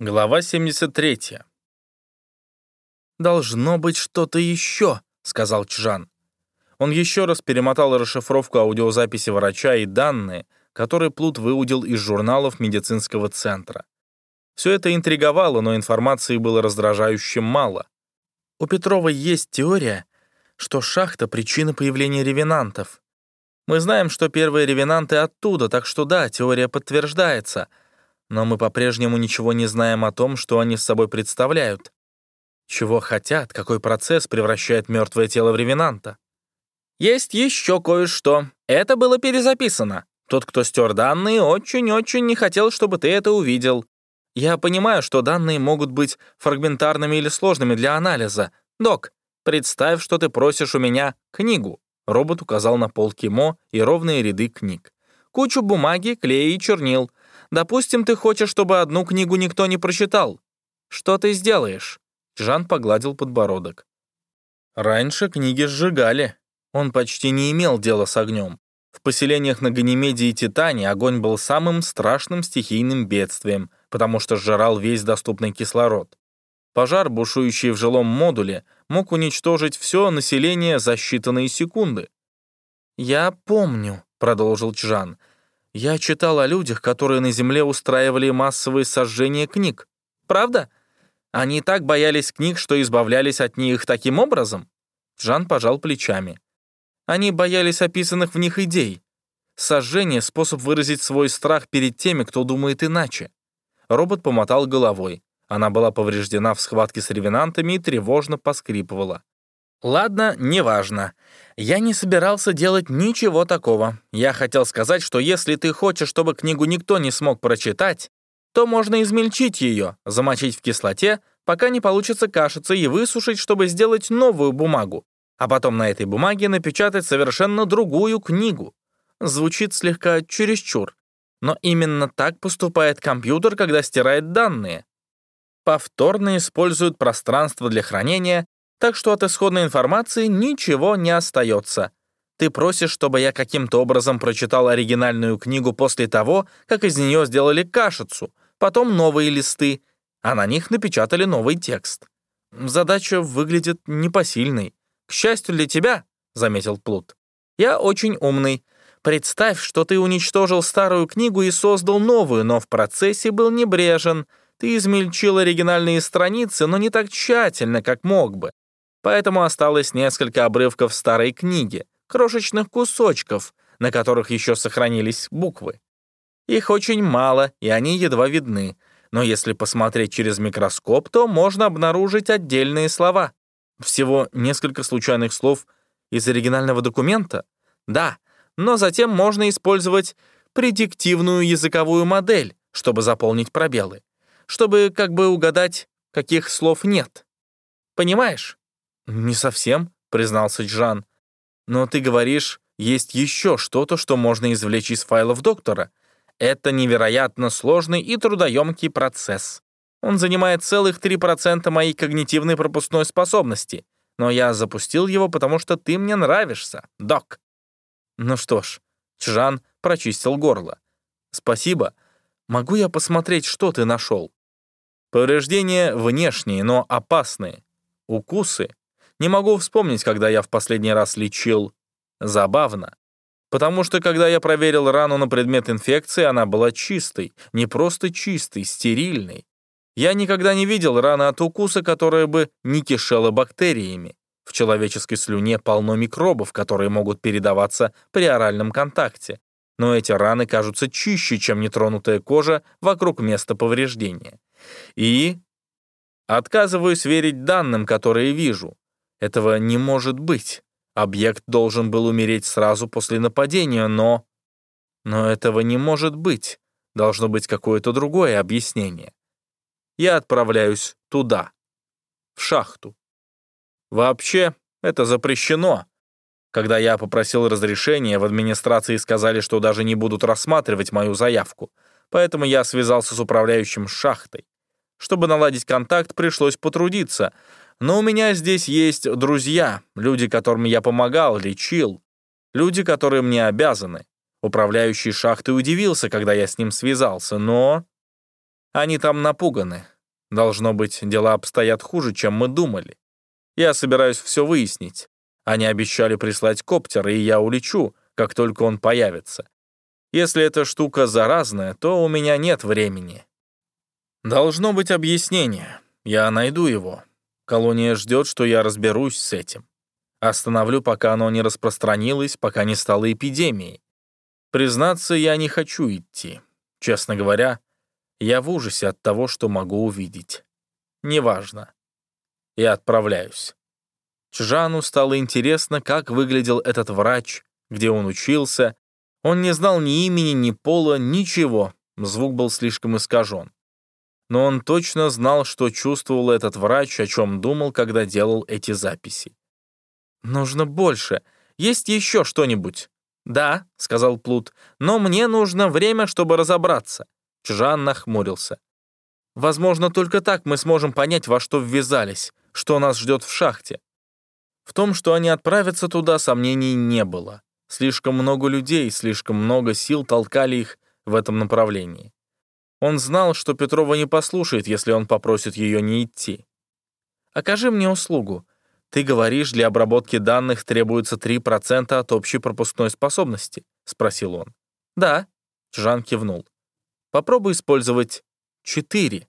Глава 73. «Должно быть что-то еще», — сказал Чжан. Он еще раз перемотал расшифровку аудиозаписи врача и данные, которые Плут выудил из журналов медицинского центра. Все это интриговало, но информации было раздражающе мало. У Петрова есть теория, что шахта — причина появления ревенантов. Мы знаем, что первые ревенанты оттуда, так что да, теория подтверждается — но мы по-прежнему ничего не знаем о том, что они с собой представляют. Чего хотят, какой процесс превращает мертвое тело в ревенанта. Есть еще кое-что. Это было перезаписано. Тот, кто стер данные, очень-очень не хотел, чтобы ты это увидел. Я понимаю, что данные могут быть фрагментарными или сложными для анализа. Док, представь, что ты просишь у меня книгу. Робот указал на пол Кимо и ровные ряды книг. Кучу бумаги, клея и чернил — Допустим, ты хочешь, чтобы одну книгу никто не прочитал. Что ты сделаешь?» Жан погладил подбородок. «Раньше книги сжигали. Он почти не имел дела с огнем. В поселениях на Ганимеде и Титане огонь был самым страшным стихийным бедствием, потому что сжирал весь доступный кислород. Пожар, бушующий в жилом модуле, мог уничтожить все население за считанные секунды. «Я помню», — продолжил Чжан, — я читал о людях, которые на Земле устраивали массовые сожжения книг. Правда? Они так боялись книг, что избавлялись от них таким образом? Жан пожал плечами. Они боялись описанных в них идей. Сожжение — способ выразить свой страх перед теми, кто думает иначе. Робот помотал головой. Она была повреждена в схватке с ревенантами и тревожно поскрипывала. Ладно, неважно. Я не собирался делать ничего такого. Я хотел сказать, что если ты хочешь, чтобы книгу никто не смог прочитать, то можно измельчить ее, замочить в кислоте, пока не получится кашица, и высушить, чтобы сделать новую бумагу, а потом на этой бумаге напечатать совершенно другую книгу. Звучит слегка чересчур, но именно так поступает компьютер, когда стирает данные. Повторно используют пространство для хранения, так что от исходной информации ничего не остается. Ты просишь, чтобы я каким-то образом прочитал оригинальную книгу после того, как из нее сделали кашицу, потом новые листы, а на них напечатали новый текст. Задача выглядит непосильной. К счастью для тебя, — заметил Плут, — я очень умный. Представь, что ты уничтожил старую книгу и создал новую, но в процессе был небрежен. Ты измельчил оригинальные страницы, но не так тщательно, как мог бы. Поэтому осталось несколько обрывков старой книги, крошечных кусочков, на которых еще сохранились буквы. Их очень мало, и они едва видны, но если посмотреть через микроскоп, то можно обнаружить отдельные слова. Всего несколько случайных слов из оригинального документа? Да, но затем можно использовать предиктивную языковую модель, чтобы заполнить пробелы, чтобы как бы угадать, каких слов нет. Понимаешь? «Не совсем», — признался Джан. «Но ты говоришь, есть еще что-то, что можно извлечь из файлов доктора. Это невероятно сложный и трудоемкий процесс. Он занимает целых 3% моей когнитивной пропускной способности, но я запустил его, потому что ты мне нравишься, док». «Ну что ж», — Чжан прочистил горло. «Спасибо. Могу я посмотреть, что ты нашел?» Повреждения внешние, но опасные. Укусы не могу вспомнить, когда я в последний раз лечил. Забавно. Потому что, когда я проверил рану на предмет инфекции, она была чистой. Не просто чистой, стерильной. Я никогда не видел раны от укуса, которая бы не кишела бактериями. В человеческой слюне полно микробов, которые могут передаваться при оральном контакте. Но эти раны кажутся чище, чем нетронутая кожа вокруг места повреждения. И отказываюсь верить данным, которые вижу. Этого не может быть. Объект должен был умереть сразу после нападения, но... Но этого не может быть. Должно быть какое-то другое объяснение. Я отправляюсь туда, в шахту. Вообще, это запрещено. Когда я попросил разрешения, в администрации сказали, что даже не будут рассматривать мою заявку, поэтому я связался с управляющим шахтой. Чтобы наладить контакт, пришлось потрудиться, но у меня здесь есть друзья, люди, которым я помогал, лечил, люди, которые мне обязаны. Управляющий шахтой удивился, когда я с ним связался, но... Они там напуганы. Должно быть, дела обстоят хуже, чем мы думали. Я собираюсь все выяснить. Они обещали прислать коптер, и я улечу, как только он появится. Если эта штука заразная, то у меня нет времени. Должно быть объяснение. Я найду его. Колония ждет, что я разберусь с этим. Остановлю, пока оно не распространилось, пока не стало эпидемией. Признаться, я не хочу идти. Честно говоря, я в ужасе от того, что могу увидеть. Неважно. Я отправляюсь. Чжану стало интересно, как выглядел этот врач, где он учился. Он не знал ни имени, ни пола, ничего. Звук был слишком искажен. Но он точно знал, что чувствовал этот врач, о чем думал, когда делал эти записи. «Нужно больше. Есть еще что-нибудь?» «Да», — сказал Плут, — «но мне нужно время, чтобы разобраться». Чжан нахмурился. «Возможно, только так мы сможем понять, во что ввязались, что нас ждет в шахте». В том, что они отправятся туда, сомнений не было. Слишком много людей, слишком много сил толкали их в этом направлении. Он знал, что Петрова не послушает, если он попросит ее не идти. «Окажи мне услугу. Ты говоришь, для обработки данных требуется 3% от общей пропускной способности?» — спросил он. «Да», — Жан кивнул. Попробуй использовать четыре.